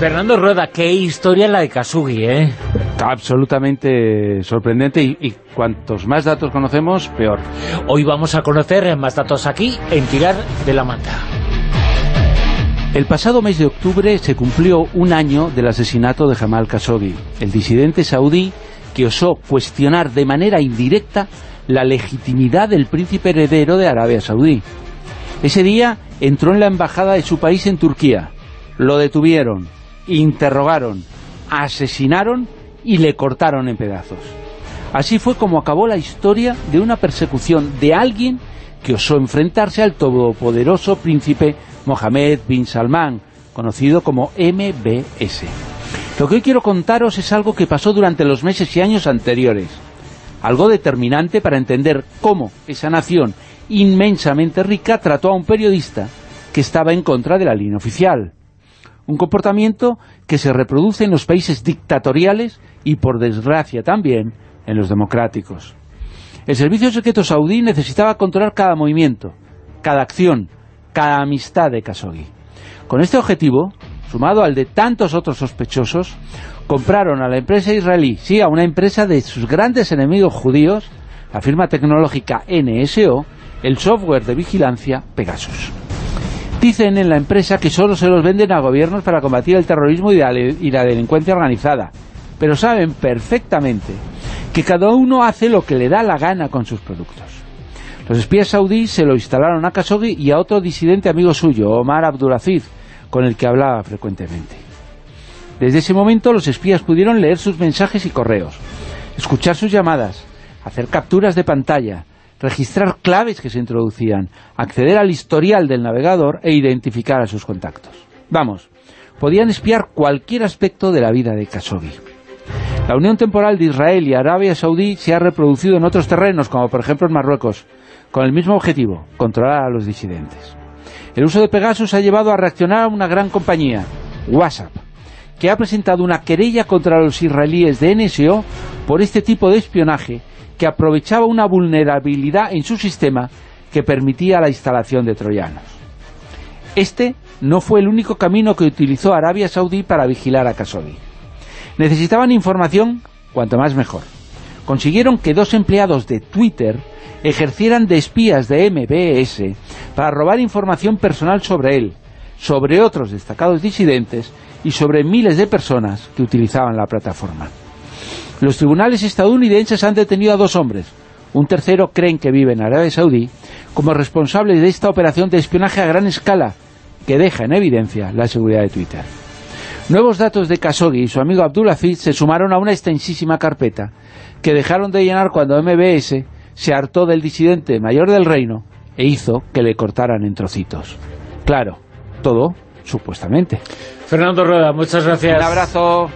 Fernando Rueda, qué historia la de Kasugi, ¿eh? Absolutamente sorprendente y, y, cuantos más datos conocemos, peor. Hoy vamos a conocer más datos aquí en Tirar de la Manta. El pasado mes de octubre se cumplió un año del asesinato de Jamal Khashoggi, el disidente saudí que osó cuestionar de manera indirecta la legitimidad del príncipe heredero de Arabia Saudí. Ese día entró en la embajada de su país en Turquía, lo detuvieron, interrogaron, asesinaron y le cortaron en pedazos. Así fue como acabó la historia de una persecución de alguien que osó enfrentarse al todopoderoso príncipe Mohammed bin Salman, conocido como MBS. Lo que hoy quiero contaros es algo que pasó durante los meses y años anteriores, algo determinante para entender cómo esa nación inmensamente rica trató a un periodista que estaba en contra de la línea oficial. Un comportamiento que se reproduce en los países dictatoriales y, por desgracia también, en los democráticos. El servicio secreto saudí necesitaba controlar cada movimiento, cada acción, cada amistad de Khashoggi. Con este objetivo, sumado al de tantos otros sospechosos, compraron a la empresa israelí, sí, a una empresa de sus grandes enemigos judíos, la firma tecnológica NSO, el software de vigilancia Pegasus. Dicen en la empresa que solo se los venden a gobiernos para combatir el terrorismo y la delincuencia organizada, pero saben perfectamente que cada uno hace lo que le da la gana con sus productos. Los espías saudíes se lo instalaron a Khashoggi y a otro disidente amigo suyo, Omar Abdulaziz, con el que hablaba frecuentemente. Desde ese momento los espías pudieron leer sus mensajes y correos, escuchar sus llamadas, hacer capturas de pantalla, registrar claves que se introducían, acceder al historial del navegador e identificar a sus contactos. Vamos, podían espiar cualquier aspecto de la vida de Khashoggi. La unión temporal de Israel y Arabia Saudí se ha reproducido en otros terrenos, como por ejemplo en Marruecos, con el mismo objetivo, controlar a los disidentes. El uso de Pegasus ha llevado a reaccionar a una gran compañía, WhatsApp, que ha presentado una querella contra los israelíes de NSO por este tipo de espionaje que aprovechaba una vulnerabilidad en su sistema que permitía la instalación de troyanos. Este no fue el único camino que utilizó Arabia Saudí para vigilar a Khashoggi. Necesitaban información, cuanto más mejor. Consiguieron que dos empleados de Twitter ejercieran de espías de MBS para robar información personal sobre él, sobre otros destacados disidentes y sobre miles de personas que utilizaban la plataforma. Los tribunales estadounidenses han detenido a dos hombres, un tercero creen que vive en Arabia Saudí, como responsables de esta operación de espionaje a gran escala, que deja en evidencia la seguridad de Twitter. Nuevos datos de Khashoggi y su amigo Abdulaziz se sumaron a una extensísima carpeta, que dejaron de llenar cuando MBS se hartó del disidente mayor del reino e hizo que le cortaran en trocitos. Claro, todo supuestamente. Fernando Rueda, muchas gracias. Un abrazo.